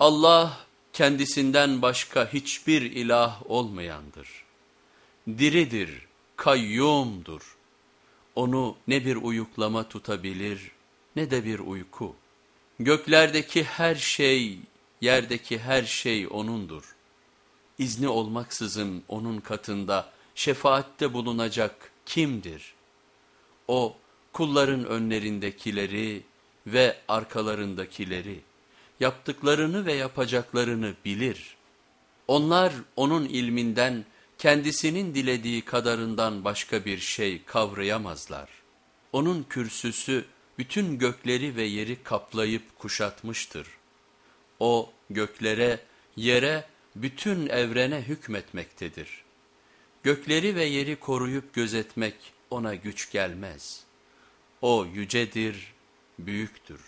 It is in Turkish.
Allah kendisinden başka hiçbir ilah olmayandır. Diridir, kayyumdur. Onu ne bir uyuklama tutabilir ne de bir uyku. Göklerdeki her şey, yerdeki her şey O'nundur. İzni olmaksızın O'nun katında şefaatte bulunacak kimdir? O kulların önlerindekileri ve arkalarındakileri, yaptıklarını ve yapacaklarını bilir. Onlar onun ilminden kendisinin dilediği kadarından başka bir şey kavrayamazlar. Onun kürsüsü bütün gökleri ve yeri kaplayıp kuşatmıştır. O göklere, yere, bütün evrene hükmetmektedir. Gökleri ve yeri koruyup gözetmek ona güç gelmez. O yücedir, büyüktür.